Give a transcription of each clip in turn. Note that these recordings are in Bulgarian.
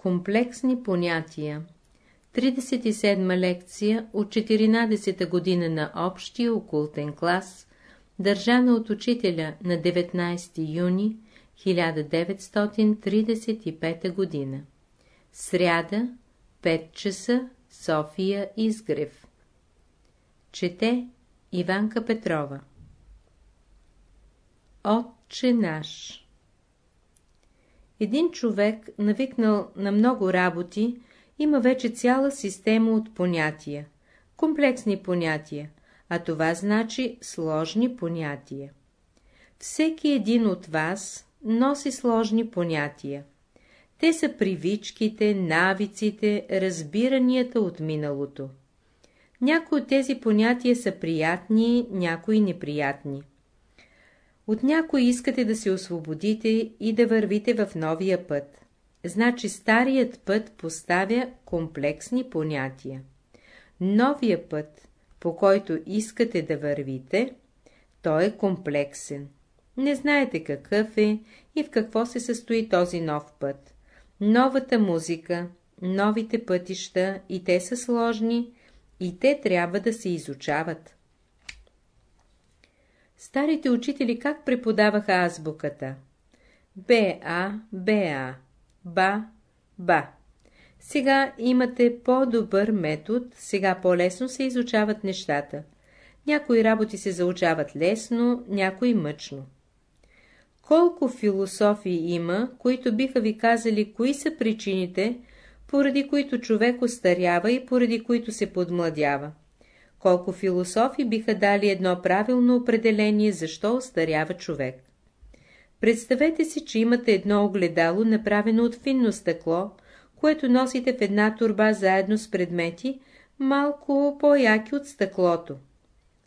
Комплексни понятия 37 лекция от 14-та година на общия окултен клас, държана от учителя на 19 юни 1935 година. Сряда, 5 часа, София Изгрев. Чете Иванка Петрова Отче наш Един човек, навикнал на много работи, има вече цяла система от понятия, комплексни понятия, а това значи сложни понятия. Всеки един от вас носи сложни понятия. Те са привичките, навиците, разбиранията от миналото. Някои от тези понятия са приятни, някои неприятни. От някои искате да се освободите и да вървите в новия път. Значи старият път поставя комплексни понятия. Новия път, по който искате да вървите, той е комплексен. Не знаете какъв е и в какво се състои този нов път. Новата музика, новите пътища и те са сложни, и те трябва да се изучават. Старите учители как преподаваха азбуката? Б-А, Б-А, Ба, Ба. Сега имате по-добър метод, сега по-лесно се изучават нещата. Някои работи се заучават лесно, някои мъчно. Колко философии има, които биха ви казали, кои са причините, поради които човек остарява и поради които се подмладява. Колко философи биха дали едно правилно определение, защо остарява човек. Представете си, че имате едно огледало, направено от финно стъкло, което носите в една турба заедно с предмети, малко по-яки от стъклото.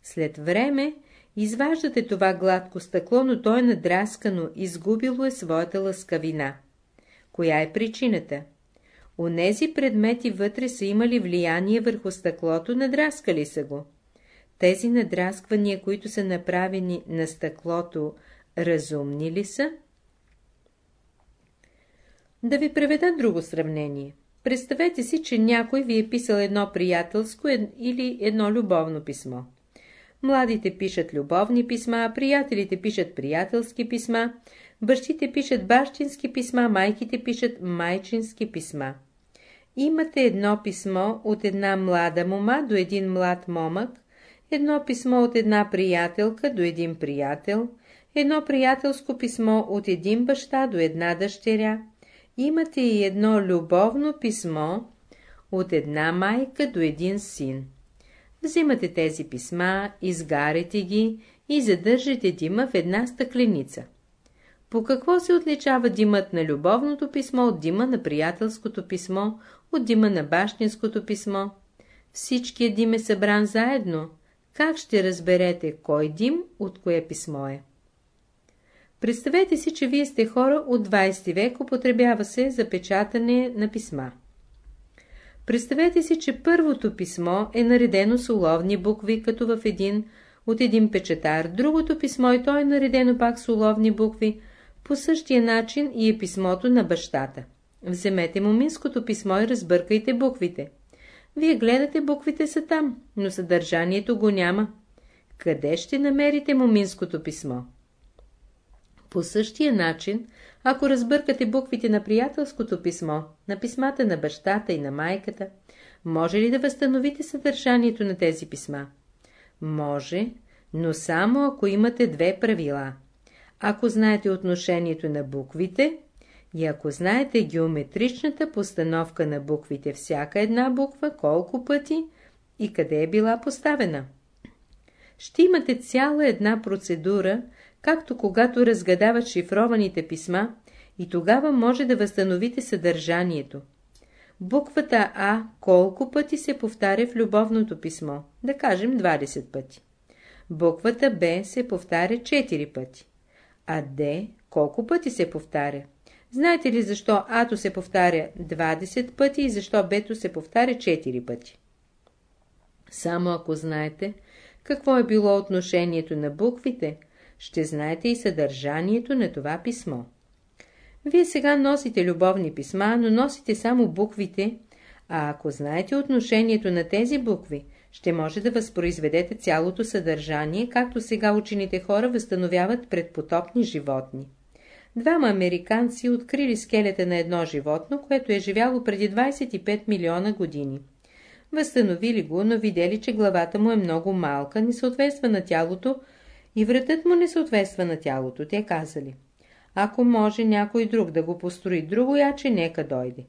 След време изваждате това гладко стъкло, но то е надраскано, изгубило е своята лъскавина. Коя е причината? Онези предмети вътре са имали влияние върху стъклото, надраскали са го. Тези надрасквания, които са направени на стъклото, разумни ли са? Да ви преведа друго сравнение. Представете си, че някой ви е писал едно приятелско или едно любовно писмо. Младите пишат любовни писма, приятелите пишат приятелски писма, бащите пишат бащински писма, майките пишат майчински писма. Имате едно писмо от една млада мома до един млад момък, едно писмо от една приятелка до един приятел, едно приятелско писмо от един баща до една дъщеря. Имате и едно любовно писмо от една майка до един син. Взимате тези писма, изгарете ги и задържате дима в една стъкленица. По какво се отличава димът на любовното писмо от дима на приятелското писмо, от дима на бащинското писмо? Всичкият дим е събран заедно. Как ще разберете кой дим от кое писмо е? Представете си, че вие сте хора от 20 век, употребява се за печатане на писма. Представете си, че първото писмо е наредено с уловни букви, като в един от един печатар, другото писмо и то е наредено пак с уловни букви, по същия начин и е писмото на бащата. Вземете моминското писмо и разбъркайте буквите. Вие гледате буквите са там, но съдържанието го няма. Къде ще намерите моминското писмо? По същия начин, ако разбъркате буквите на приятелското писмо, на писмата на бащата и на майката, може ли да възстановите съдържанието на тези писма? Може, но само ако имате две правила. Ако знаете отношението на буквите и ако знаете геометричната постановка на буквите, всяка една буква, колко пъти и къде е била поставена. Ще имате цяла една процедура, както когато разгадават шифрованите писма, и тогава може да възстановите съдържанието. Буквата А колко пъти се повтаря в любовното писмо? Да кажем 20 пъти. Буквата Б се повтаря 4 пъти. А Д колко пъти се повтаря? Знаете ли защо Ато се повтаря 20 пъти и защо Бето се повтаря 4 пъти? Само ако знаете какво е било отношението на буквите, ще знаете и съдържанието на това писмо. Вие сега носите любовни писма, но носите само буквите, а ако знаете отношението на тези букви, ще може да възпроизведете цялото съдържание, както сега учените хора възстановяват предпотопни животни. Двама американци открили скелета на едно животно, което е живяло преди 25 милиона години. Възстановили го, но видели, че главата му е много малка, не съответства на тялото и вратът му не съответства на тялото. Те казали, ако може някой друг да го построи друго яче, нека дойде.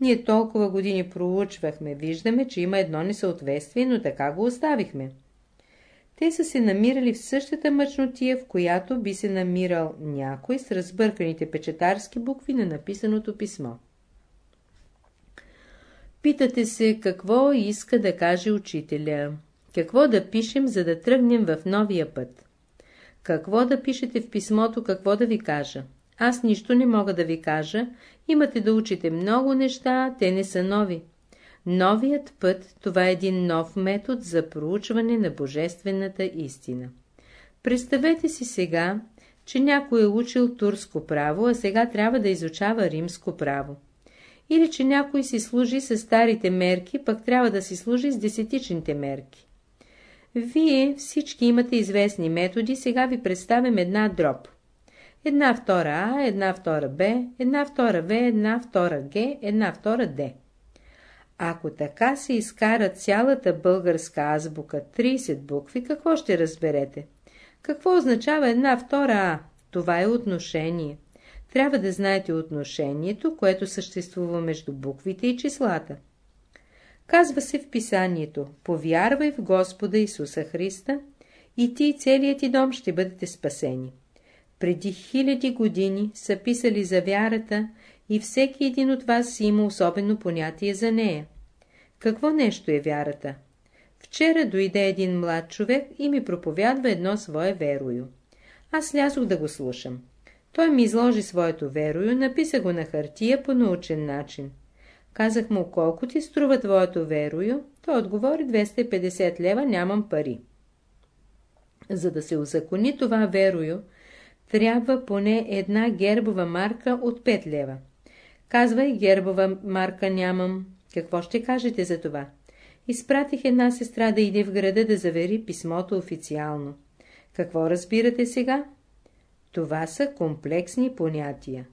Ние толкова години проучвахме, виждаме, че има едно несъответствие, но така го оставихме. Те са се намирали в същата мъчнотия, в която би се намирал някой с разбърканите печетарски букви на написаното писмо. Питате се какво иска да каже учителя. Какво да пишем, за да тръгнем в новия път. Какво да пишете в писмото, какво да ви кажа. Аз нищо не мога да ви кажа. Имате да учите много неща, те не са нови. Новият път – това е един нов метод за проучване на божествената истина. Представете си сега, че някой е учил турско право, а сега трябва да изучава римско право. Или че някой си служи с старите мерки, пък трябва да си служи с десетичните мерки. Вие всички имате известни методи, сега ви представям една дроб. Една втора А, една втора Б, една втора В, една втора Г, една втора Д. Ако така се изкара цялата българска азбука 30 букви, какво ще разберете? Какво означава една втора А? Това е отношение. Трябва да знаете отношението, което съществува между буквите и числата. Казва се в писанието, повярвай в Господа Исуса Христа и ти и целият ти дом ще бъдете спасени. Преди хиляди години са писали за вярата и всеки един от вас има особено понятие за нея. Какво нещо е вярата? Вчера дойде един млад човек и ми проповядва едно свое верою. Аз слязох да го слушам. Той ми изложи своето верою, написа го на хартия по научен начин. Казах му, колко ти струва твоето верою? Той отговори 250 лева, нямам пари. За да се узакони това верою, трябва поне една гербова марка от 5 лева. Казвай, гербова марка нямам. Какво ще кажете за това? Изпратих една сестра да иде в града да завери писмото официално. Какво разбирате сега? Това са комплексни понятия.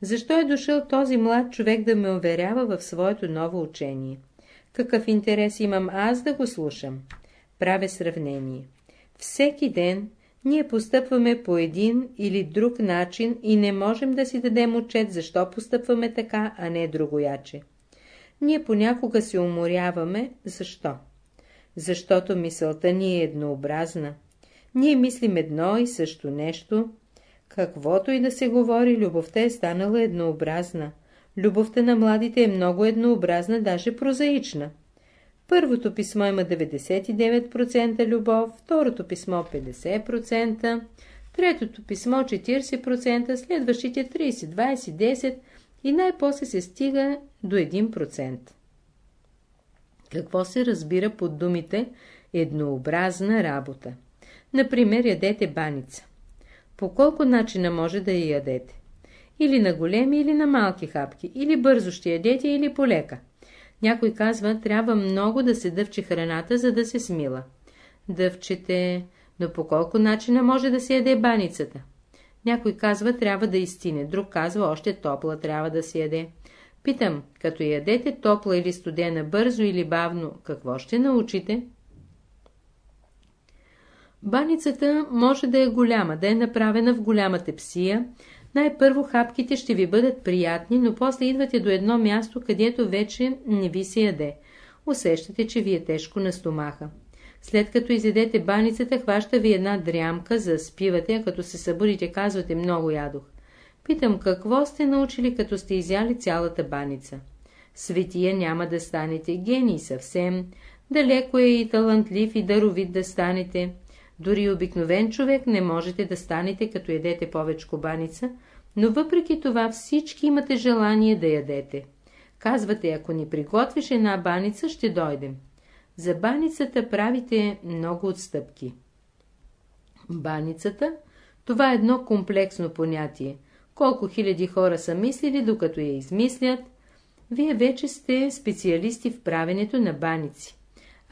Защо е дошъл този млад човек да ме уверява в своето ново учение? Какъв интерес имам аз да го слушам? Правя сравнение. Всеки ден ние постъпваме по един или друг начин и не можем да си дадем отчет, защо постъпваме така, а не другояче. Ние понякога се уморяваме. Защо? Защото мисълта ни е еднообразна. Ние мислим едно и също нещо. Каквото и да се говори, любовта е станала еднообразна. Любовта на младите е много еднообразна, даже прозаична. Първото писмо има 99% любов, второто писмо 50%, третото писмо 40%, следващите 30, 20, 10 и най-после се стига до 1%. Какво се разбира под думите еднообразна работа? Например, ядете баница. По колко начина може да я ядете? Или на големи, или на малки хапки, или бързо ще ядете, или полека. Някой казва, трябва много да се дъвче храната, за да се смила. Дъвчете, но по колко начина може да се яде баницата? Някой казва, трябва да изтине, друг казва, още топла трябва да се яде. Питам, като ядете топла или студена, бързо или бавно, какво ще научите? Баницата може да е голяма, да е направена в голяма тепсия, най-първо хапките ще ви бъдат приятни, но после идвате до едно място, където вече не ви се яде. Усещате, че ви е тежко на стомаха. След като изедете баницата, хваща ви една дрямка, за спивате, а като се събудите, казвате много ядох. Питам, какво сте научили, като сте изяли цялата баница? Светия няма да станете гений съвсем, далеко е и талантлив и даровит да станете. Дори обикновен човек не можете да станете, като ядете повече баница, но въпреки това всички имате желание да ядете. Казвате, ако ни приготвиш една баница, ще дойдем. За баницата правите много отстъпки. Баницата – това е едно комплексно понятие. колко хиляди хора са мислили, докато я измислят. Вие вече сте специалисти в правенето на баници.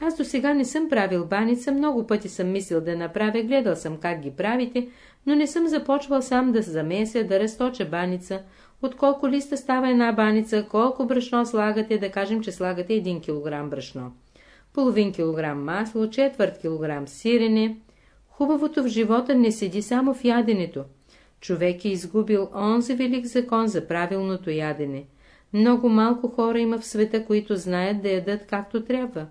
Аз до сега не съм правил баница, много пъти съм мислил да направя, гледал съм как ги правите, но не съм започвал сам да замеся, да разточа баница. От колко листа става една баница, колко брашно слагате, да кажем, че слагате 1 кг брашно. Половин килограм масло, четвърт килограм сирене. Хубавото в живота не седи само в яденето. Човек е изгубил онзи велик закон за правилното ядене. Много малко хора има в света, които знаят да ядат както трябва.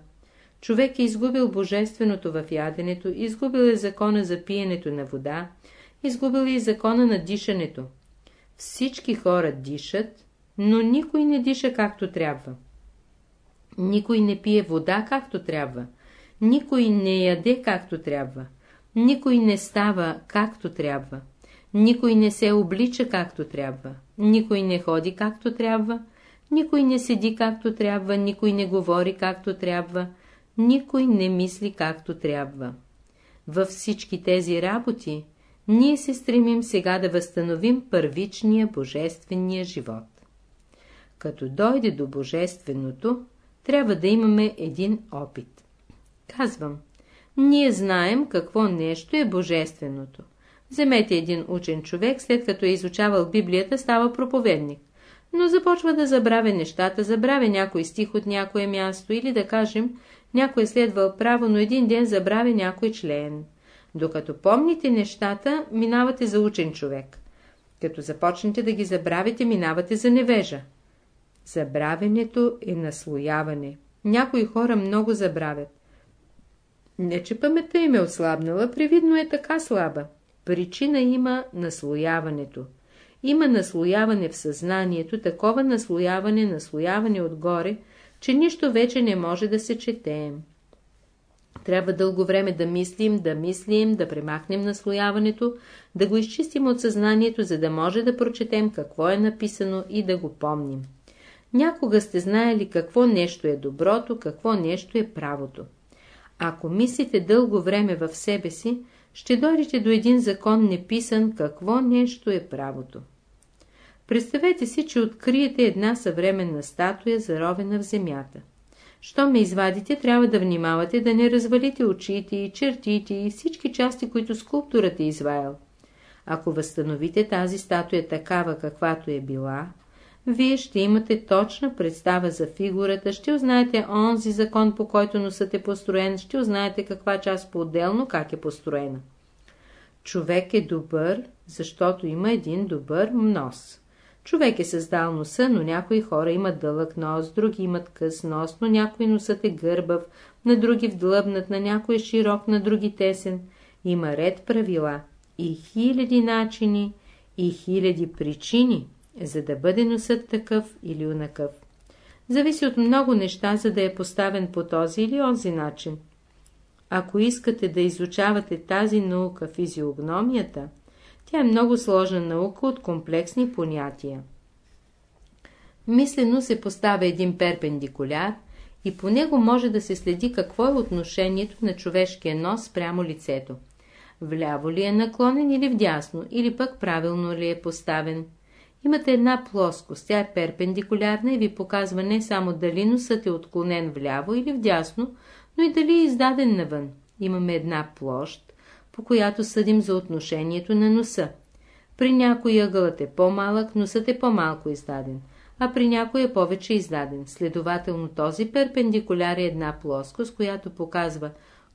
Човек е изгубил божественото в яденето, изгубил е закона за пиенето на вода, изгубил е и закона на дишането. Всички хора дишат, но никой не диша както трябва. Никой не пие вода както трябва. Никой не яде както трябва. Никой не става както трябва. Никой не се облича както трябва. Никой не ходи както трябва. Никой не седи както трябва. Никой не говори както трябва. Никой не мисли както трябва. Във всички тези работи ние се стремим сега да възстановим първичния божествения живот. Като дойде до божественото, трябва да имаме един опит. Казвам, ние знаем какво нещо е божественото. Вземете един учен човек, след като е изучавал Библията, става проповедник. Но започва да забравя нещата, забравя някой стих от някое място или да кажем, някой е следвал право, но един ден забравя някой член. Докато помните нещата, минавате за учен човек. Като започнете да ги забравите, минавате за невежа. Забравянето е наслояване. Някои хора много забравят. Не, че паметта им е ослабнала, привидно е така слаба. Причина има наслояването. Има наслояване в съзнанието, такова наслояване, наслояване отгоре, че нищо вече не може да се четеем. Трябва дълго време да мислим, да мислим, да премахнем наслояването, да го изчистим от съзнанието, за да може да прочетем какво е написано и да го помним. Някога сте знаели какво нещо е доброто, какво нещо е правото. Ако мислите дълго време в себе си, ще дойдете до един закон неписан какво нещо е правото. Представете си, че откриете една съвременна статуя, заровена в земята. Що ме извадите, трябва да внимавате да не развалите очите и чертите и всички части, които скулптурата е изваял. Ако възстановите тази статуя такава, каквато е била, вие ще имате точна представа за фигурата, ще узнаете онзи закон, по който носът е построен, ще узнаете каква част по-отделно как е построена. Човек е добър, защото има един добър нос. Човек е създал носа, но някои хора имат дълъг нос, други имат къс нос, но някой носът е гърбав, на други вдлъбнат, на някой е широк, на други тесен. Има ред правила и хиляди начини и хиляди причини, за да бъде носът такъв или унакъв. Зависи от много неща, за да е поставен по този или онзи начин. Ако искате да изучавате тази наука, физиогномията, тя е много сложна наука от комплексни понятия. Мислено се поставя един перпендикуляр и по него може да се следи какво е отношението на човешкия нос прямо лицето. Вляво ли е наклонен или вдясно, или пък правилно ли е поставен. Имате една плоскост, тя е перпендикулярна и ви показва не само дали носът е отклонен вляво или вдясно, но и дали е издаден навън. Имаме една площ, по която съдим за отношението на носа. При някой ъгълът е по-малък, носът е по-малко издаден, а при някой е повече издаден. Следователно този перпендикуляр е една плоскост, която показва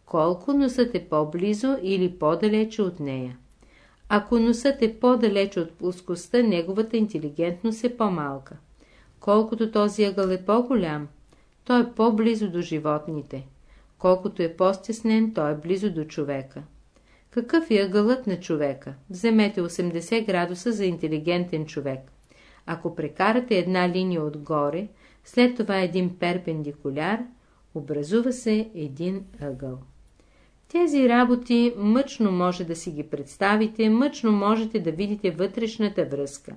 колко носът е по-близо или по-далече от нея. Ако носът е по-далече от плоскостта, неговата интелигентност е по-малка. Колкото този ъгъл е по-голям, той е по-близо до животните. Колкото е по-стеснен, той е близо до човека. Какъв е ъгълът на човека? Вземете 80 градуса за интелигентен човек. Ако прекарате една линия отгоре, след това един перпендикуляр, образува се един ъгъл. Тези работи мъчно може да си ги представите, мъчно можете да видите вътрешната връзка.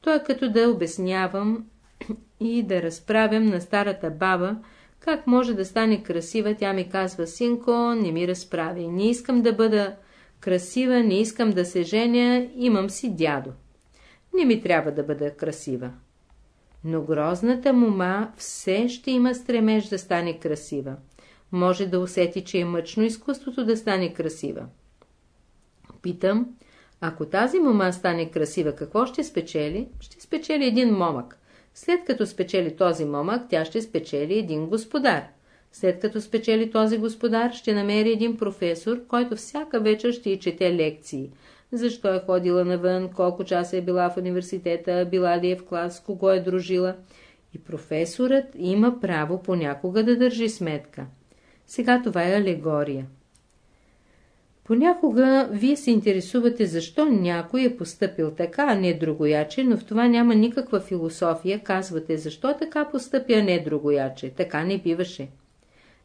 То е като да обяснявам и да разправям на старата баба, как може да стане красива, тя ми казва, синко, не ми разправи, не искам да бъда красива, не искам да се женя, имам си дядо. Не ми трябва да бъда красива. Но грозната мума все ще има стремеж да стане красива. Може да усети, че е мъчно изкуството да стане красива. Питам, ако тази мома стане красива, какво ще спечели? Ще спечели един момък. След като спечели този момък, тя ще спечели един господар. След като спечели този господар, ще намери един професор, който всяка вечер ще й чете лекции. Защо е ходила навън, колко часа е била в университета, била ли е в клас, кого е дружила. И професорът има право понякога да държи сметка. Сега това е алегория. Понякога вие се интересувате защо някой е поступил така, а не другояче, но в това няма никаква философия. Казвате, защо така постъпя, а не другояче. Така не биваше.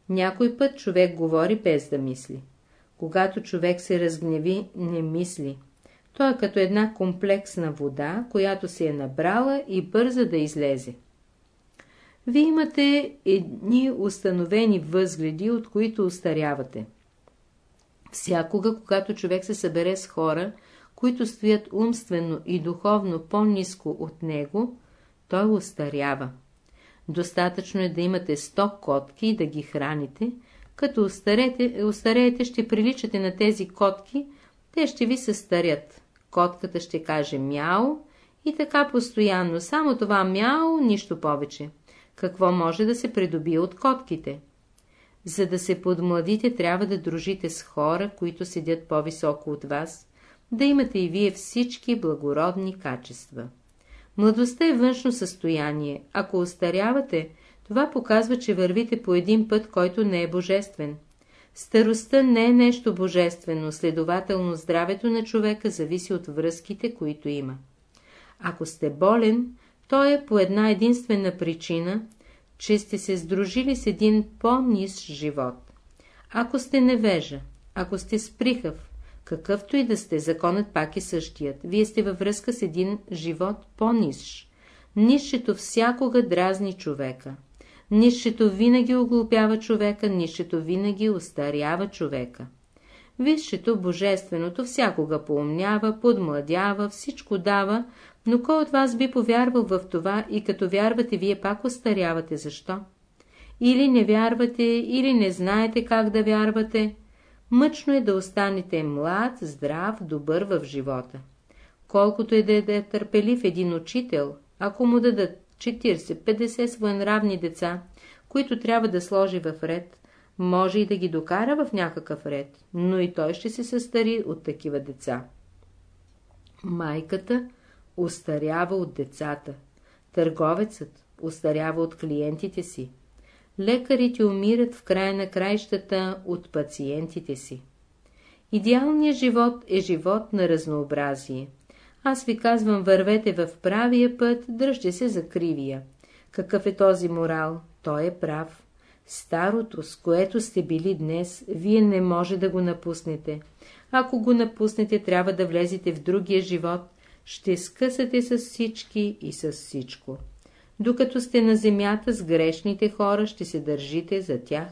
Някой път човек говори без да мисли. Когато човек се разгневи, не мисли. Той е като една комплексна вода, която се е набрала и бърза да излезе. Вие имате едни установени възгледи, от които устарявате. Всякога, когато човек се събере с хора, които стоят умствено и духовно по-низко от него, той устарява. Достатъчно е да имате 100 котки и да ги храните. Като устарете, устареете, ще приличате на тези котки, те ще ви се старят. Котката ще каже мяу и така постоянно. Само това мяу, нищо повече. Какво може да се придобие от котките? За да се подмладите, трябва да дружите с хора, които седят по-високо от вас, да имате и вие всички благородни качества. Младостта е външно състояние. Ако остарявате, това показва, че вървите по един път, който не е божествен. Старостта не е нещо божествено, следователно здравето на човека зависи от връзките, които има. Ако сте болен, то е по една единствена причина, че сте се сдружили с един по-низ живот. Ако сте невежа, ако сте сприхав, какъвто и да сте, законът пак е същият. Вие сте във връзка с един живот по-низш. Нището всякога дразни човека. Нището винаги оглупява човека, нището винаги устарява човека. Висшето, божественото, всякога поумнява, подмладява, всичко дава, но кой от вас би повярвал в това и като вярвате, вие пак остарявате? Защо? Или не вярвате, или не знаете как да вярвате. Мъчно е да останете млад, здрав, добър в живота. Колкото е да е търпелив един учител, ако му дадат 40-50 своенравни деца, които трябва да сложи в ред, може и да ги докара в някакъв ред, но и той ще се състари от такива деца. Майката устарява от децата, търговецът устарява от клиентите си, лекарите умират в края на краищата от пациентите си. Идеалният живот е живот на разнообразие. Аз ви казвам, вървете в правия път, дръжте се за кривия. Какъв е този морал? Той е прав. Старото, с което сте били днес, вие не може да го напуснете. Ако го напуснете, трябва да влезете в другия живот, ще скъсате с всички и с всичко. Докато сте на земята с грешните хора, ще се държите за тях.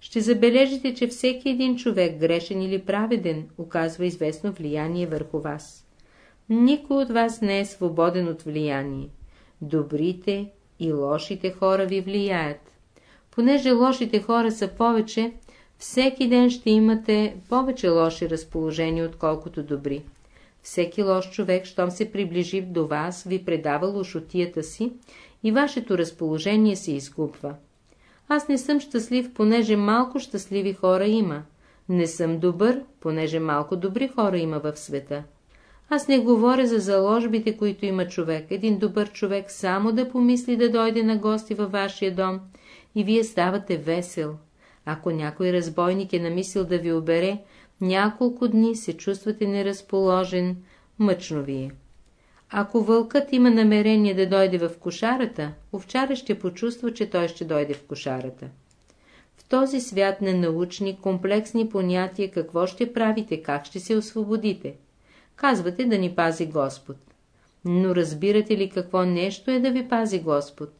Ще забележите, че всеки един човек, грешен или праведен, оказва известно влияние върху вас. Никой от вас не е свободен от влияние. Добрите и лошите хора ви влияят. Понеже лошите хора са повече, всеки ден ще имате повече лоши разположения, отколкото добри. Всеки лош човек, щом се приближи до вас, ви предава лошотията си и вашето разположение се изгубва. Аз не съм щастлив, понеже малко щастливи хора има. Не съм добър, понеже малко добри хора има в света. Аз не говоря за заложбите, които има човек. Един добър човек само да помисли да дойде на гости във вашия дом и вие ставате весел. Ако някой разбойник е намислил да ви обере, няколко дни се чувствате неразположен, мъчно ви е. Ако вълкът има намерение да дойде в кошарата, овчара ще почувства, че той ще дойде в кошарата. В този свят на научни, комплексни понятия какво ще правите, как ще се освободите? Казвате да ни пази Господ. Но разбирате ли какво нещо е да ви пази Господ?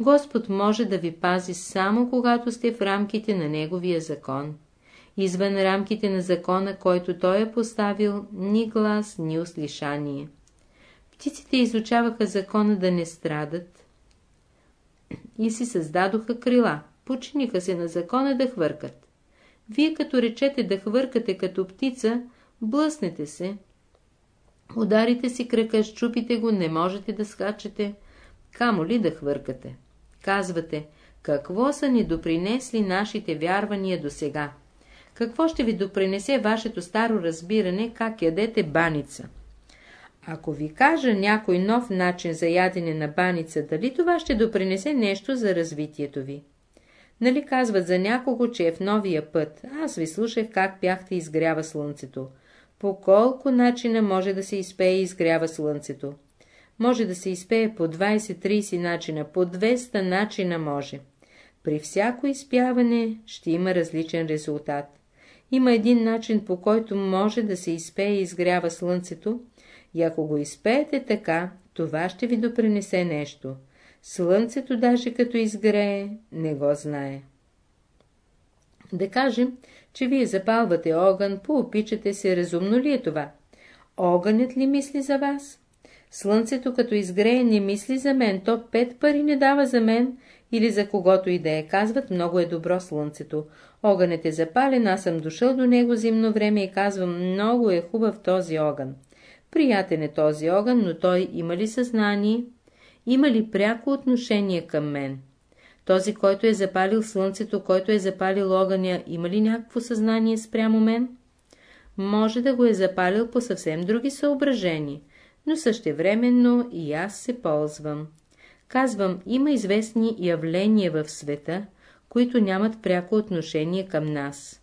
Господ може да ви пази само когато сте в рамките на Неговия закон. Извън рамките на закона, който Той е поставил, ни глас, ни услишание. Птиците изучаваха закона да не страдат и си създадоха крила, починиха се на закона да хвъркат. Вие като речете да хвъркате като птица, блъснете се, ударите си крака, щупите го, не можете да скачате, камо ли да хвъркате. Казвате, какво са ни допринесли нашите вярвания до сега? Какво ще ви допринесе вашето старо разбиране, как ядете баница? Ако ви кажа някой нов начин за ядене на баница, дали това ще допринесе нещо за развитието ви? Нали казват за някого, че е в новия път? Аз ви слушах как пяхте изгрява слънцето. По колко начина може да се изпее и изгрява слънцето? Може да се изпее по 20-30 начина, по 200 начина може. При всяко изпяване ще има различен резултат. Има един начин, по който може да се изпее и изгрява слънцето, и ако го изпеете така, това ще ви допринесе нещо. Слънцето даже като изгрее, не го знае. Да кажем, че вие запалвате огън, поопичате се, разумно ли е това? Огънят ли мисли за вас? Слънцето като изгрее не мисли за мен, то пет пари не дава за мен или за когото и да е. Казват, много е добро слънцето. Огънът е запален, аз съм дошъл до него зимно време и казвам, много е хубав този огън. Приятен е този огън, но той има ли съзнание? Има ли пряко отношение към мен? Този, който е запалил слънцето, който е запалил огъня, има ли някакво съзнание спрямо мен? Може да го е запалил по съвсем други съображения, но същевременно и аз се ползвам. Казвам, има известни явления в света, които нямат пряко отношение към нас.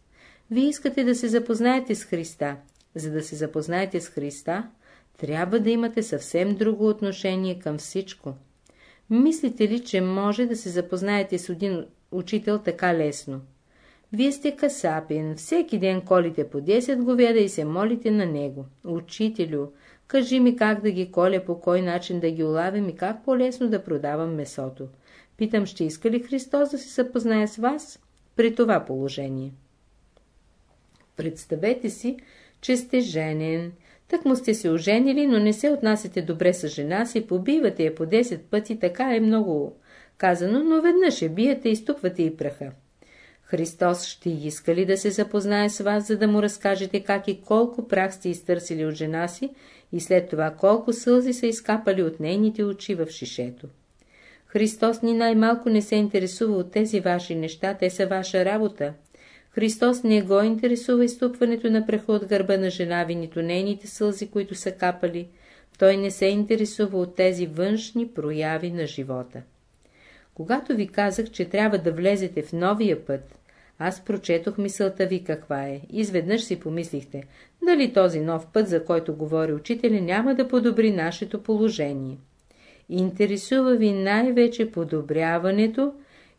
Вие искате да се запознаете с Христа. За да се запознаете с Христа, трябва да имате съвсем друго отношение към всичко. Мислите ли, че може да се запознаете с един учител така лесно? Вие сте касапин, всеки ден колите по 10 говеда и се молите на него. Учителю, кажи ми как да ги коля, по кой начин да ги улавям и как по-лесно да продавам месото. Питам, ще иска ли Христос да се съпознае с вас при това положение? Представете си, че сте женен. Так му сте се оженили, но не се отнасяте добре с жена си, побивате я по 10 пъти, така е много казано, но веднъж я биете и ступвате и праха. Христос ще иска ли да се запознае с вас, за да му разкажете как и колко прах сте изтърсили от жена си и след това колко сълзи са изкапали от нейните очи в шишето? Христос ни най-малко не се интересува от тези ваши неща, те са ваша работа. Христос не го интересува изтупването на праха от гърба на жена ви, нито нейните сълзи, които са капали. Той не се интересува от тези външни прояви на живота. Когато ви казах, че трябва да влезете в новия път, аз прочетох мисълта ви каква е. Изведнъж си помислихте, дали този нов път, за който говори учителя, няма да подобри нашето положение. Интересува ви най-вече подобряването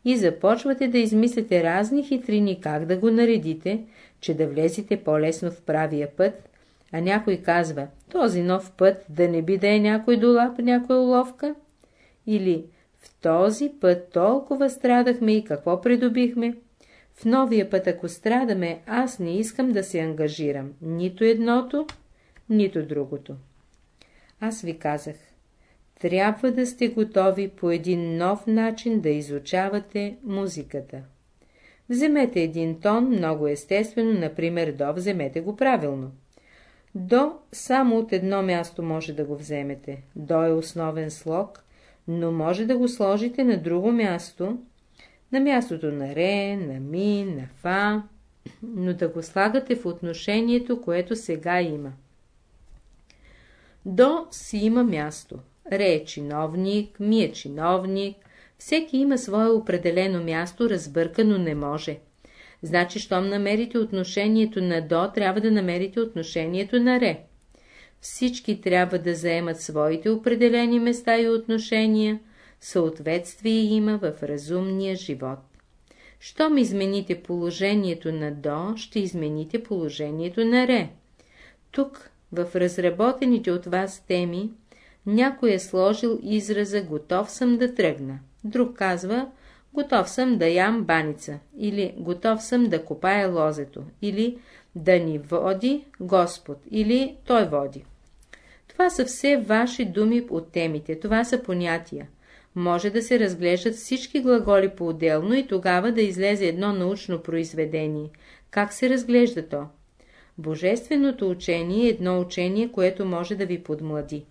и започвате да измислите разни хитрини как да го наредите, че да влезете по-лесно в правия път, а някой казва, този нов път да не би да е някой долап, някоя уловка? Или в този път толкова страдахме и какво придобихме? В новия път, ако страдаме, аз не искам да се ангажирам. Нито едното, нито другото. Аз ви казах, трябва да сте готови по един нов начин да изучавате музиката. Вземете един тон, много естествено, например до, вземете го правилно. До само от едно място може да го вземете. До е основен слог, но може да го сложите на друго място, на мястото на ре, на ми, на фа, но да го слагате в отношението, което сега има. До си има място. Ре е чиновник, ми е чиновник. Всеки има свое определено място, разбъркано не може. Значи, щом намерите отношението на до, трябва да намерите отношението на ре. Всички трябва да заемат своите определени места и отношения, съответствие има в разумния живот. Щом измените положението на до, ще измените положението на ре. Тук, в разработените от вас теми, някой е сложил израза «Готов съм да тръгна». Друг казва «Готов съм да ям баница» или «Готов съм да копая лозето» или «Да ни води Господ» или «Той води». Това са все ваши думи от темите, това са понятия. Може да се разглеждат всички глаголи по-отделно и тогава да излезе едно научно произведение. Как се разглежда то? Божественото учение е едно учение, което може да ви подмлади.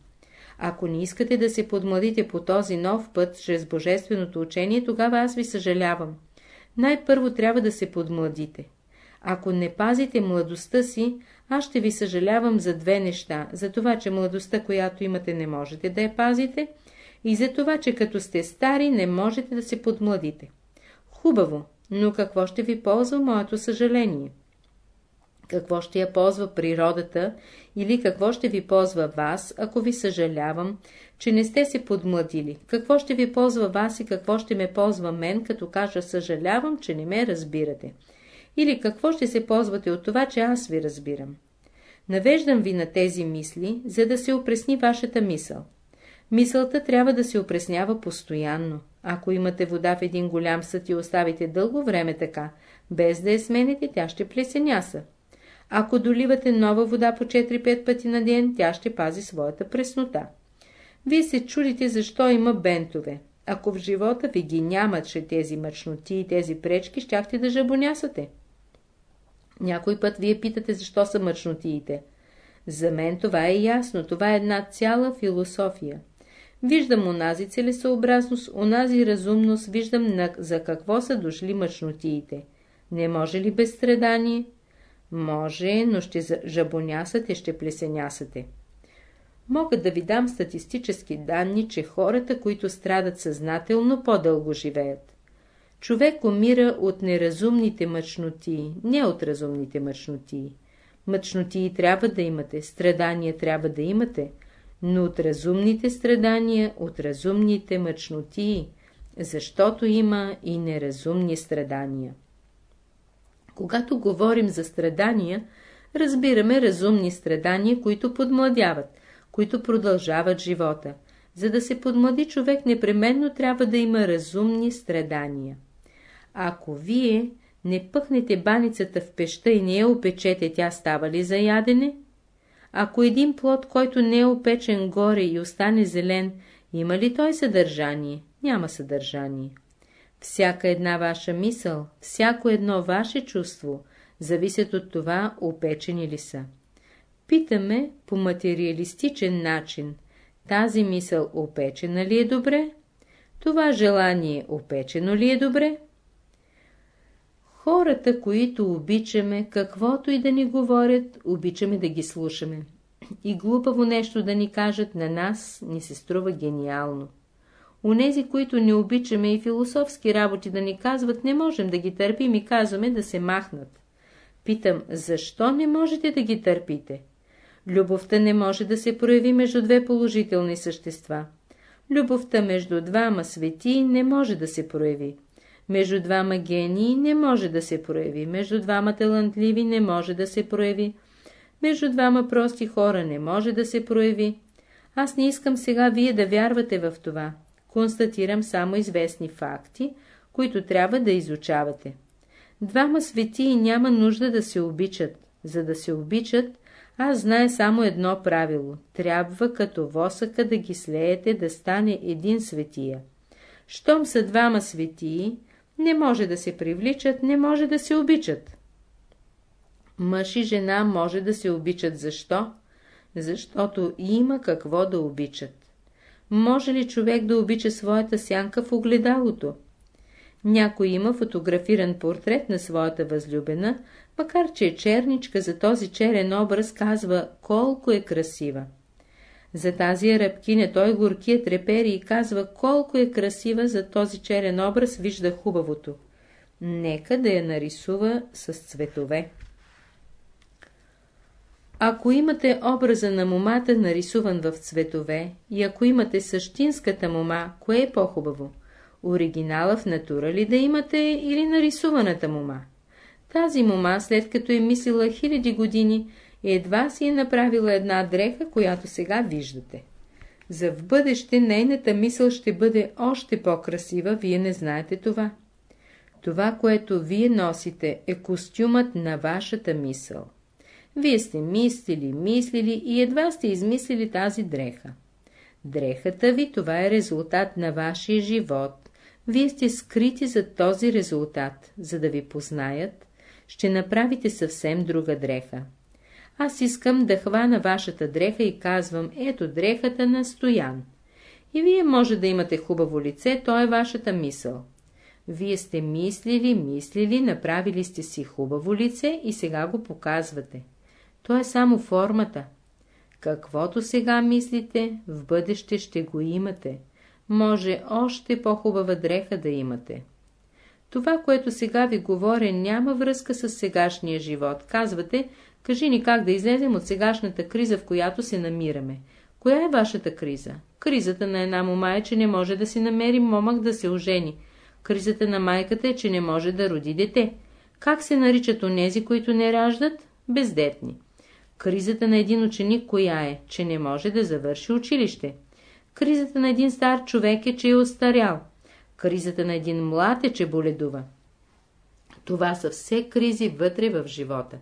Ако не искате да се подмладите по този нов път, чрез Божественото учение, тогава аз ви съжалявам. Най-първо трябва да се подмладите. Ако не пазите младостта си, аз ще ви съжалявам за две неща. За това, че младостта, която имате, не можете да я пазите и за това, че като сте стари, не можете да се подмладите. Хубаво, но какво ще ви ползва моето съжаление? Какво ще я ползва природата или какво ще ви ползва вас, ако ви съжалявам, че не сте се подмладили? Какво ще ви ползва вас и какво ще ме ползва мен, като кажа съжалявам, че не ме разбирате? Или какво ще се ползвате от това, че аз ви разбирам? Навеждам ви на тези мисли, за да се опресни вашата мисъл. Мисълта трябва да се опреснява постоянно. Ако имате вода в един голям съд и оставите дълго време така, без да я смените, тя ще плесеняса. Ако доливате нова вода по 4-5 пъти на ден, тя ще пази своята преснота. Вие се чудите защо има бентове. Ако в живота ви ги нямаше тези мъчноти и тези пречки, щяхте да жабонясате. Някой път вие питате защо са мъчнотиите. За мен това е ясно, това е една цяла философия. Виждам онази целесообразност, онази разумност, виждам на, за какво са дошли мъчнотиите. Не може ли без страдание? Може, но ще жабонясате, ще плесенясате. Мога да ви дам статистически данни, че хората, които страдат съзнателно, по-дълго живеят. Човек умира от неразумните мъчноти, не от разумните мъчноти. Мъчноти трябва да имате, страдания трябва да имате, но от разумните страдания, от разумните мъчноти, защото има и неразумни страдания. Когато говорим за страдания, разбираме разумни страдания, които подмладяват, които продължават живота. За да се подмлади човек, непременно трябва да има разумни страдания. Ако вие не пъхнете баницата в пеща и не я опечете, тя става ли за ядене? Ако един плод, който не е опечен горе и остане зелен, има ли той съдържание? Няма съдържание. Всяка една ваша мисъл, всяко едно ваше чувство зависят от това, опечени ли са. Питаме по материалистичен начин, тази мисъл опечена ли е добре? Това желание опечено ли е добре? Хората, които обичаме, каквото и да ни говорят, обичаме да ги слушаме. И глупаво нещо да ни кажат на нас, ни се струва гениално. Унези, които не обичаме и философски работи да ни казват, не можем да ги търпим и казваме да се махнат. Питам, защо не можете да ги търпите? Любовта не може да се прояви между две положителни същества. Любовта между двама свети не може да се прояви. Между двама гении не може да се прояви. Между двама талантливи не може да се прояви. Между двама прости хора не може да се прояви. Аз не искам сега вие да вярвате в това констатирам само известни факти, които трябва да изучавате. Двама светии няма нужда да се обичат. За да се обичат, аз знае само едно правило. Трябва като восъка да ги слеете да стане един светия. Щом са двама светии, не може да се привличат, не може да се обичат. Мъж и жена може да се обичат. Защо? Защото има какво да обичат. Може ли човек да обича своята сянка в огледалото? Някой има фотографиран портрет на своята възлюбена, макар че е черничка за този черен образ казва колко е красива. За тази арабкиня той горкия трепери и казва колко е красива за този черен образ вижда хубавото. Нека да я нарисува с цветове. Ако имате образа на момата нарисуван в цветове и ако имате същинската мома, кое е по-хубаво? Оригинала в натура ли да имате или нарисуваната мома? Тази мома, след като е мислила хиляди години, едва си е направила една дреха, която сега виждате. За в бъдеще нейната мисъл ще бъде още по-красива, вие не знаете това. Това, което вие носите, е костюмът на вашата мисъл. Вие сте мислили, мислили и едва сте измислили тази дреха. Дрехата ви, това е резултат на вашия живот. Вие сте скрити за този резултат, за да ви познаят, ще направите съвсем друга дреха. Аз искам да хвана вашата дреха и казвам, ето дрехата на Стоян. И вие може да имате хубаво лице, то е вашата мисъл. Вие сте мислили, мислили, направили сте си хубаво лице и сега го показвате. То е само формата. Каквото сега мислите, в бъдеще ще го имате. Може още по-хубава дреха да имате. Това, което сега ви говоря, няма връзка с сегашния живот. Казвате, кажи ни как да излезем от сегашната криза, в която се намираме. Коя е вашата криза? Кризата на една мома е, че не може да си намери момък да се ожени. Кризата на майката е, че не може да роди дете. Как се наричат онези, които не раждат? Бездетни. Кризата на един ученик коя е? Че не може да завърши училище. Кризата на един стар човек е, че е остарял. Кризата на един млад е, че боледува. Това са все кризи вътре в живота.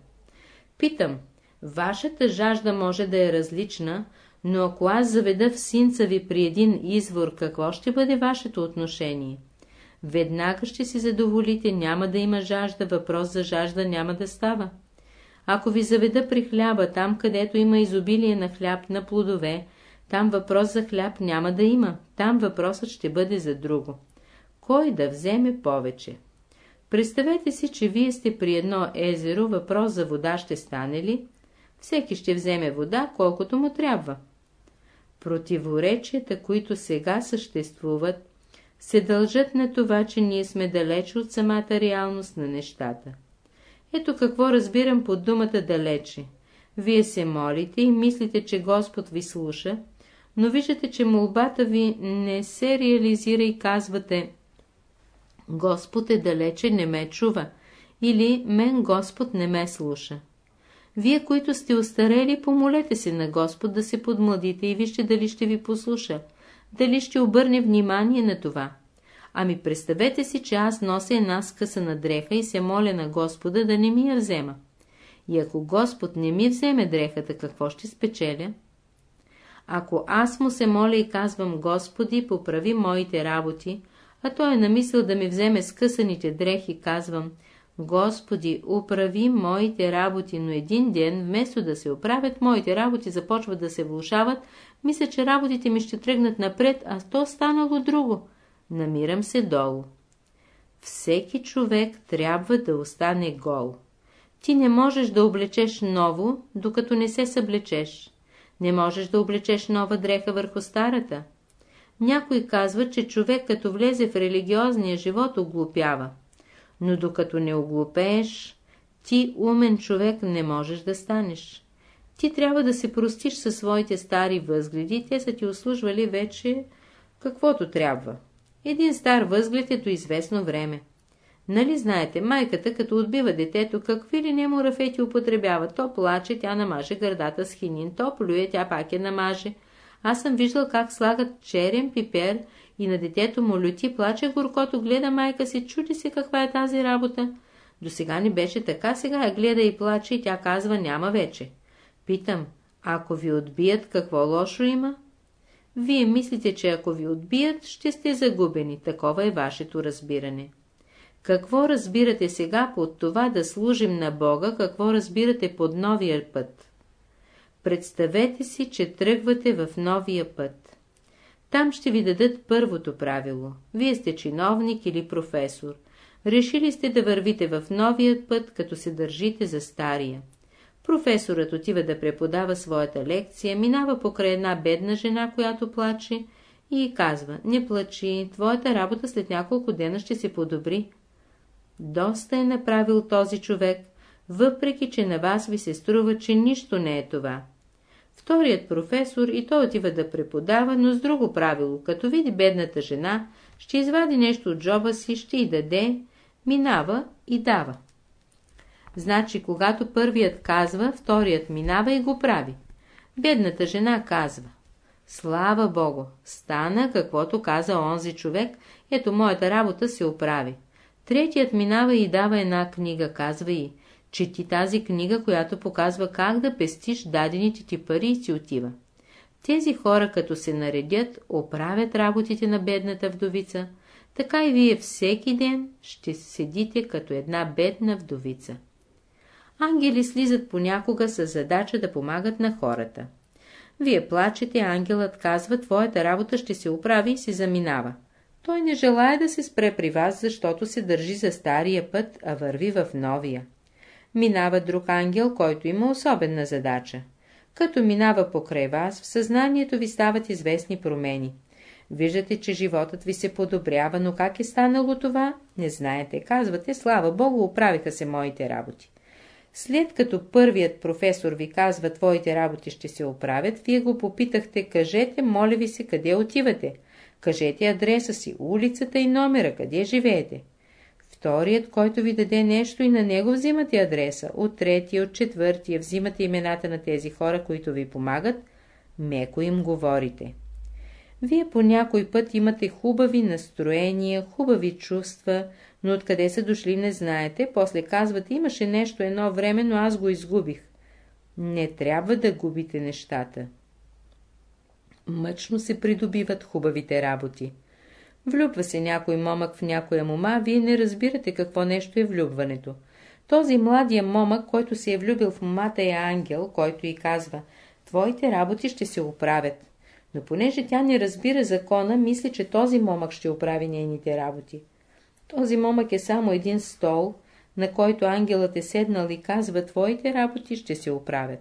Питам, вашата жажда може да е различна, но ако аз заведа в синца ви при един извор, какво ще бъде вашето отношение? Веднага ще си задоволите, няма да има жажда, въпрос за жажда няма да става. Ако ви заведа при хляба, там където има изобилие на хляб, на плодове, там въпрос за хляб няма да има, там въпросът ще бъде за друго. Кой да вземе повече? Представете си, че вие сте при едно езеро, въпрос за вода ще стане ли? Всеки ще вземе вода, колкото му трябва. Противоречията, които сега съществуват, се дължат на това, че ние сме далече от самата реалност на нещата. Ето какво разбирам под думата далече. Вие се молите и мислите, че Господ ви слуша, но виждате, че молбата ви не се реализира и казвате Господ е далече, не ме чува, или мен Господ не ме слуша. Вие, които сте остарели, помолете се на Господ да се подмладите и вижте дали ще ви послуша, дали ще обърне внимание на това. Ами представете си, че аз нося една скъсана дреха и се моля на Господа да не ми я взема. И ако Господ не ми вземе дрехата, какво ще спечеля? Ако аз му се моля и казвам, Господи, поправи моите работи, а той е намислил да ми вземе скъсаните дрехи, казвам, Господи, управи моите работи, но един ден, вместо да се оправят, моите работи започват да се влушават, мисля, че работите ми ще тръгнат напред, а то станало друго. Намирам се долу. Всеки човек трябва да остане гол. Ти не можеш да облечеш ново, докато не се съблечеш. Не можеш да облечеш нова дреха върху старата. Някой казва, че човек като влезе в религиозния живот оглупява. Но докато не оглупееш, ти умен човек не можеш да станеш. Ти трябва да се простиш със своите стари възгледи, те са ти услужвали вече каквото трябва. Един стар възглед е до известно време. Нали знаете, майката, като отбива детето, какви ли не му рафети употребява, то плаче, тя намаже гърдата с хинин, то плюе, тя пак я намаже. Аз съм виждал как слагат черен пипер и на детето му люти, плаче горкото, гледа майка си, чуди се каква е тази работа. До сега не беше така, сега я гледа и плаче и тя казва няма вече. Питам, ако ви отбият, какво лошо има? Вие мислите, че ако ви отбият, ще сте загубени. Такова е вашето разбиране. Какво разбирате сега под това да служим на Бога, какво разбирате под новия път? Представете си, че тръгвате в новия път. Там ще ви дадат първото правило. Вие сте чиновник или професор. Решили сте да вървите в новият път, като се държите за стария. Професорът отива да преподава своята лекция, минава покрай една бедна жена, която плаче, и казва, не плачи, твоята работа след няколко дена ще се подобри. Доста е направил този човек, въпреки че на вас ви се струва, че нищо не е това. Вторият професор и той отива да преподава, но с друго правило, като види бедната жена, ще извади нещо от джоба си, ще й даде, минава и дава. Значи, когато първият казва, вторият минава и го прави. Бедната жена казва. Слава Богу, стана каквото каза онзи човек, ето моята работа се оправи. Третият минава и дава една книга, казва и. Чети тази книга, която показва как да пестиш дадените ти пари и си отива. Тези хора, като се наредят, оправят работите на бедната вдовица, така и вие всеки ден ще седите като една бедна вдовица. Ангели слизат понякога с задача да помагат на хората. Вие плачете, ангелът казва, твоята работа ще се оправи и се заминава. Той не желая да се спре при вас, защото се държи за стария път, а върви в новия. Минава друг ангел, който има особена задача. Като минава покрай вас, в съзнанието ви стават известни промени. Виждате, че животът ви се подобрява, но как е станало това? Не знаете. Казвате, слава Богу, оправиха се моите работи. След като първият професор ви казва, твоите работи ще се оправят, вие го попитахте, кажете, моля ви се, къде отивате? Кажете адреса си, улицата и номера, къде живеете. Вторият, който ви даде нещо и на него взимате адреса. От третия, от четвъртия взимате имената на тези хора, които ви помагат, меко им говорите. Вие по някой път имате хубави настроения, хубави чувства, но откъде са дошли не знаете, после казвате, имаше нещо едно време, но аз го изгубих. Не трябва да губите нещата. Мъчно се придобиват хубавите работи. Влюбва се някой момък в някоя мома, вие не разбирате какво нещо е влюбването. Този младия момък, който се е влюбил в момата е ангел, който й казва, твоите работи ще се оправят. Но понеже тя не разбира закона, мисли, че този момък ще оправи нейните работи. Този момък е само един стол, на който ангелът е седнал и казва, твоите работи ще се оправят.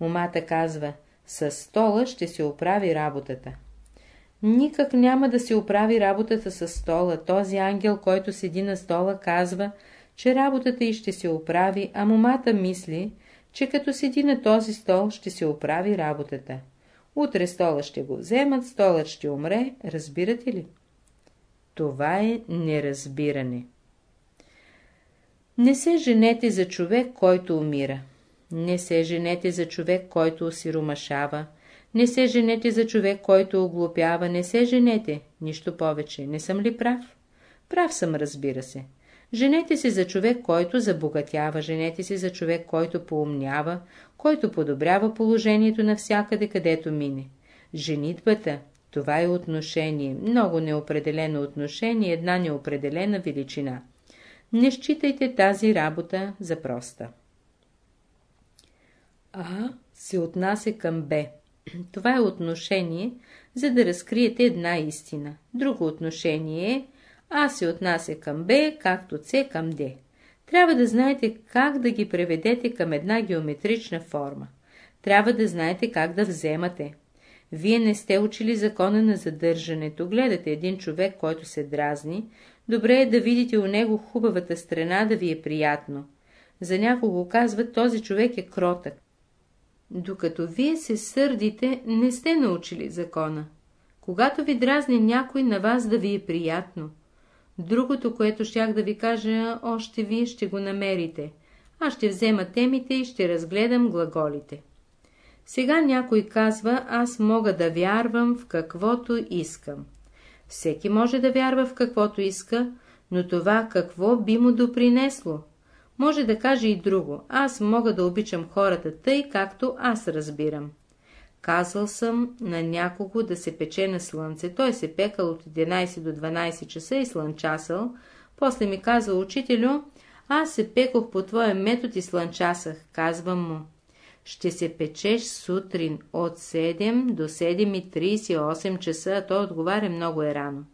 Момата казва, с стола ще се оправи работата. Никак няма да се оправи работата с стола. Този ангел, който седи на стола, казва, че работата й ще се оправи, а момата мисли, че като седи на този стол, ще се оправи работата. Утре стола ще го вземат, столът ще умре, разбирате ли? Това е неразбиране. Не се женете за човек, който умира. Не се женете за човек, който осиромашава. Не се женете за човек, който оглупява. Не се женете. Нищо повече. Не съм ли прав? Прав съм, разбира се. Женете се за човек, който забогатява. Женете се за човек, който поумнява, който подобрява положението навсякъде, където мине. Женитбата – това е отношение, много неопределено отношение, една неопределена величина. Не считайте тази работа за проста. А се отнася към Б. Това е отношение, за да разкриете една истина. Друго отношение е А се отнася към Б, както С към Д. Трябва да знаете как да ги преведете към една геометрична форма. Трябва да знаете как да вземате. Вие не сте учили закона на задържането. Гледате един човек, който се дразни. Добре е да видите у него хубавата страна, да ви е приятно. За някого казват, този човек е кротък. Докато вие се сърдите, не сте научили закона. Когато ви дразни някой, на вас да ви е приятно. Другото, което щях да ви кажа, още вие ще го намерите. Аз ще взема темите и ще разгледам глаголите. Сега някой казва, аз мога да вярвам в каквото искам. Всеки може да вярва в каквото иска, но това какво би му допринесло? Може да каже и друго. Аз мога да обичам хората тъй, както аз разбирам. Казал съм на някого да се пече на слънце. Той се пекал от 11 до 12 часа и слънчасал. После ми казва учителю, аз се пекох по твоя метод и слънчасах. Казвам му, ще се печеш сутрин от 7 до 7.38 часа, а той отговаря много е рано.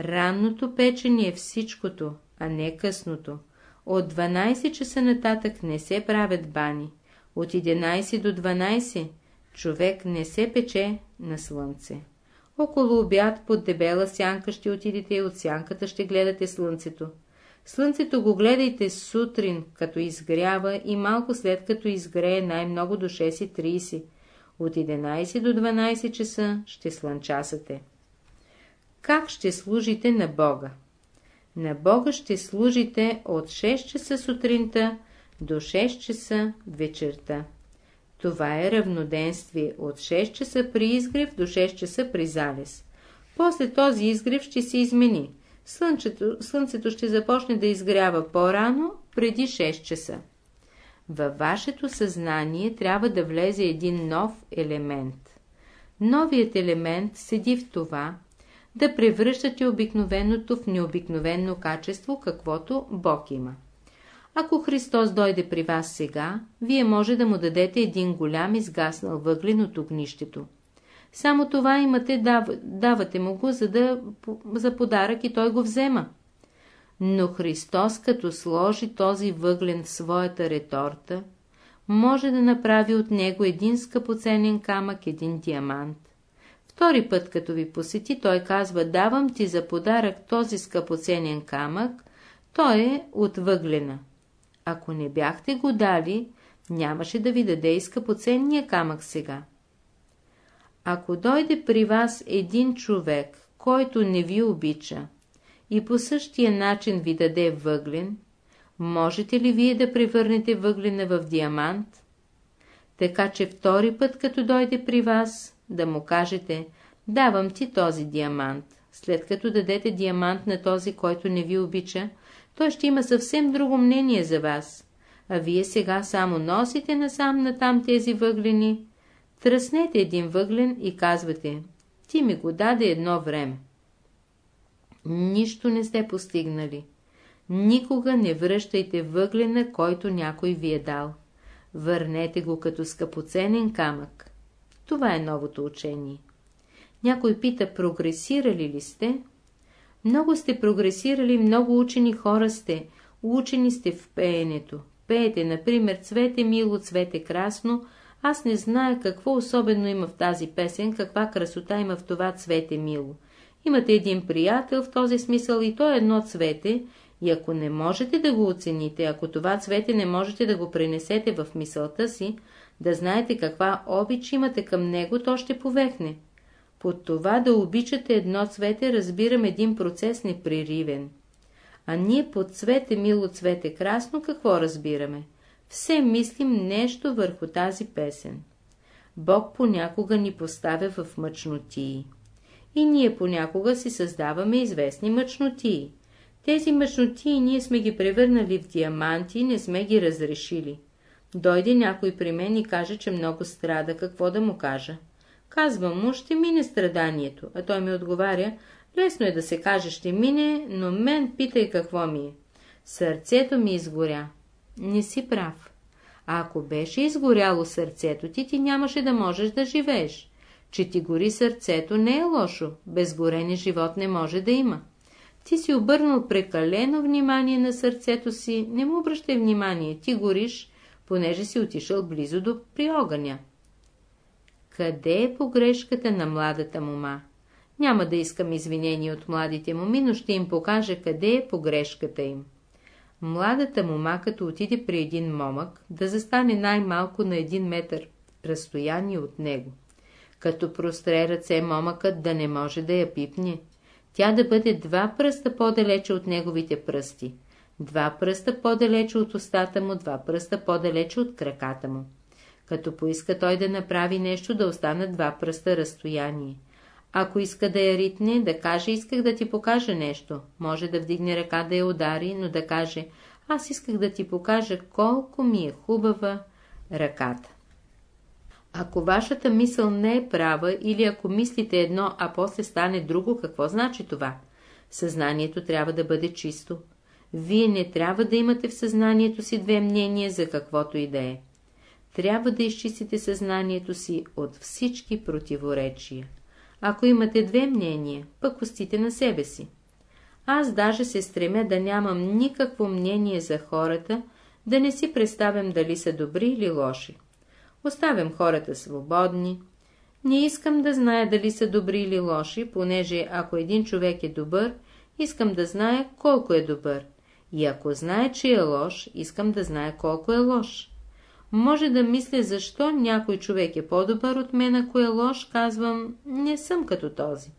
Ранното печене е всичкото, а не късното. От 12 часа нататък не се правят бани. От 11 до 12 човек не се пече на слънце. Около обяд под дебела сянка ще отидете и от сянката ще гледате слънцето. Слънцето го гледайте сутрин, като изгрява и малко след като изгрее най-много до 6.30. От 11 до 12 часа ще слънчасате. Как ще служите на Бога? На Бога ще служите от 6 часа сутринта до 6 часа вечерта. Това е равноденствие от 6 часа при изгрев до 6 часа при залез. После този изгрев ще се измени. Слънцето, слънцето ще започне да изгрява по-рано, преди 6 часа. Във вашето съзнание трябва да влезе един нов елемент. Новият елемент седи в това, да превръщате обикновеното в необикновено качество, каквото Бог има. Ако Христос дойде при вас сега, вие може да му дадете един голям изгаснал въглен от огнището. Само това имате, дав, давате му го за, да, за подарък и той го взема. Но Христос, като сложи този въглен в своята реторта, може да направи от него един скъпоценен камък, един диамант. Втори път, като ви посети, той казва, давам ти за подарък този скъпоценен камък, той е от въглена. Ако не бяхте го дали, нямаше да ви даде и скъпоценния камък сега. Ако дойде при вас един човек, който не ви обича, и по същия начин ви даде въглен, можете ли вие да превърнете въглена в диамант? Така че втори път, като дойде при вас, да му кажете, давам ти този диамант. След като дадете диамант на този, който не ви обича, той ще има съвсем друго мнение за вас. А вие сега само носите насам натам тези въглени. Тръснете един въглен и казвате, ти ми го даде едно време. Нищо не сте постигнали. Никога не връщайте въглена, който някой ви е дал. Върнете го като скъпоценен камък. Това е новото учение. Някой пита, прогресирали ли сте? Много сте прогресирали, много учени хора сте. Учени сте в пеенето. Пеете, например, цвете мило, цвете красно. Аз не зная какво особено има в тази песен, каква красота има в това цвете мило. Имате един приятел в този смисъл и то е едно цвете, и ако не можете да го оцените, ако това цвете не можете да го пренесете в мисълта си, да знаете каква обич имате към него, то ще повехне. Под това да обичате едно цвете разбирам един процес непреривен. А ние под цвете мило цвете красно какво разбираме? Все мислим нещо върху тази песен. Бог понякога ни поставя в мъчнотии. И ние понякога си създаваме известни мъчнотии. Тези мъчнотии ние сме ги превърнали в диаманти и не сме ги разрешили. Дойде някой при мен и каже, че много страда, какво да му кажа? Казвам му, ще мине страданието, а той ми отговаря, лесно е да се каже, ще мине, но мен питай какво ми е. Сърцето ми изгоря. Не си прав. А ако беше изгоряло сърцето ти, ти нямаше да можеш да живееш. Че ти гори сърцето не е лошо, без горени живот не може да има. Ти си обърнал прекалено внимание на сърцето си, не му обръщай внимание, ти гориш, понеже си отишъл близо до при огъня. Къде е погрешката на младата мома? Няма да искам извинения от младите моми, но ще им покажа къде е погрешката им. Младата мома, като отиде при един момък, да застане най-малко на един метър разстояние от него. Като простре ръце момъкът да не може да я пипне, тя да бъде два пръста по-далече от неговите пръсти, два пръста по-далече от устата му, два пръста по-далече от краката му. Като поиска той да направи нещо, да останат два пръста разстояние. Ако иска да я ритне, да каже, исках да ти покажа нещо. Може да вдигне ръка да я удари, но да каже, аз исках да ти покажа колко ми е хубава ръката. Ако вашата мисъл не е права или ако мислите едно, а после стане друго, какво значи това? Съзнанието трябва да бъде чисто. Вие не трябва да имате в съзнанието си две мнения за каквото и да е. Трябва да изчистите съзнанието си от всички противоречия. Ако имате две мнения, пък остите на себе си. Аз даже се стремя да нямам никакво мнение за хората, да не си представям дали са добри или лоши. Оставям хората свободни. Не искам да зная дали са добри или лоши, понеже ако един човек е добър, искам да знае колко е добър. И ако знае, че е лош, искам да знае колко е лош. Може да мисля, защо някой човек е по-добър от мен, ако е лош, казвам, не съм като този.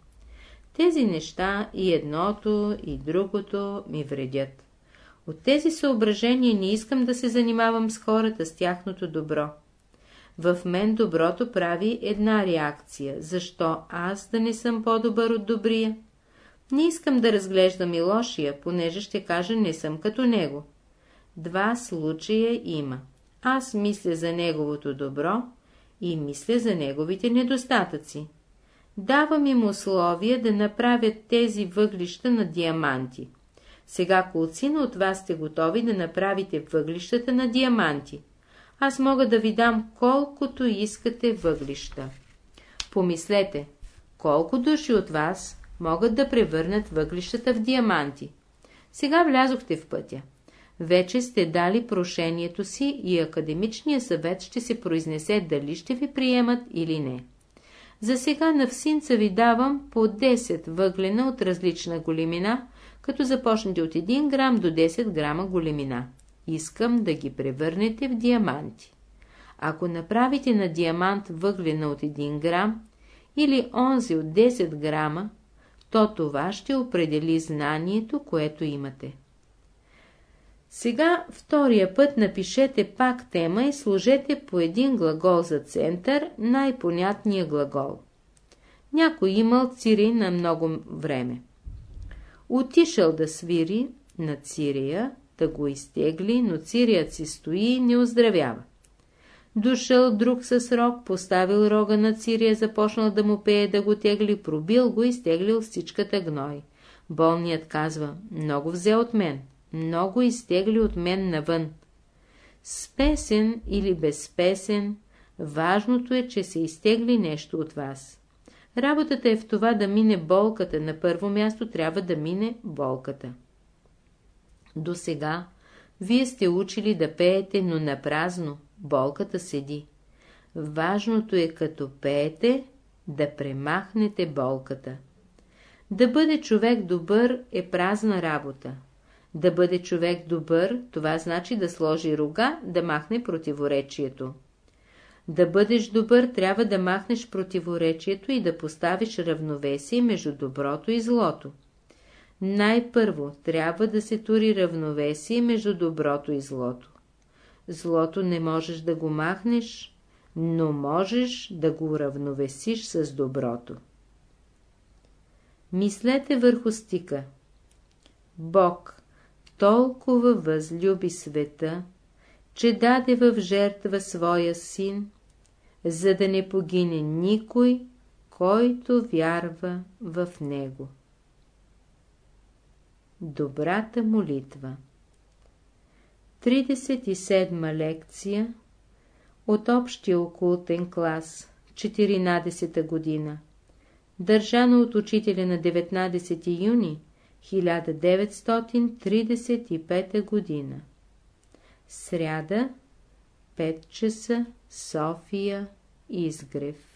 Тези неща и едното, и другото ми вредят. От тези съображения не искам да се занимавам с хората, с тяхното добро. В мен доброто прави една реакция. Защо аз да не съм по-добър от добрия? Не искам да разглеждам и лошия, понеже ще кажа не съм като него. Два случая има. Аз мисля за неговото добро и мисля за неговите недостатъци. Давам им условия да направят тези въглища на диаманти. Сега колцина от вас сте готови да направите въглищата на диаманти. Аз мога да ви дам колкото искате въглища. Помислете, колко души от вас могат да превърнат въглищата в диаманти. Сега влязохте в пътя. Вече сте дали прошението си и академичният съвет ще се произнесе дали ще ви приемат или не. За сега на всинца ви давам по 10 въглена от различна големина, като започнете от 1 грам до 10 грама големина. Искам да ги превърнете в диаманти. Ако направите на диамант въглена от 1 грам или онзи от 10 грама, то това ще определи знанието, което имате. Сега втория път напишете пак тема и сложете по един глагол за център, най-понятния глагол. Някой имал цири на много време. Отишъл да свири на цирия, да го изтегли, но цирият си стои и не оздравява. Дошъл друг с рог, поставил рога на цирия, започнал да му пее да го тегли, пробил го и стеглил всичката гной. Болният казва, много взе от мен, много изтегли от мен навън. С песен или без песен, важното е, че се изтегли нещо от вас. Работата е в това да мине болката, на първо място трябва да мине болката. До сега вие сте учили да пеете, но на празно, болката седи. Важното е като пеете да премахнете болката. Да бъде човек добър е празна работа. Да бъде човек добър, това значи да сложи рога, да махне противоречието. Да бъдеш добър, трябва да махнеш противоречието и да поставиш равновесие между доброто и злото. Най-първо трябва да се тури равновесие между доброто и злото. Злото не можеш да го махнеш, но можеш да го равновесиш с доброто. Мислете върху стика. Бог толкова възлюби света, че даде в жертва своя син, за да не погине никой, който вярва в него. Добрата молитва 37 лекция от общия окултен клас, 14-та година, държано от учителя на 19 юни 1935 година. Сряда, 5 часа, София, Изгрев.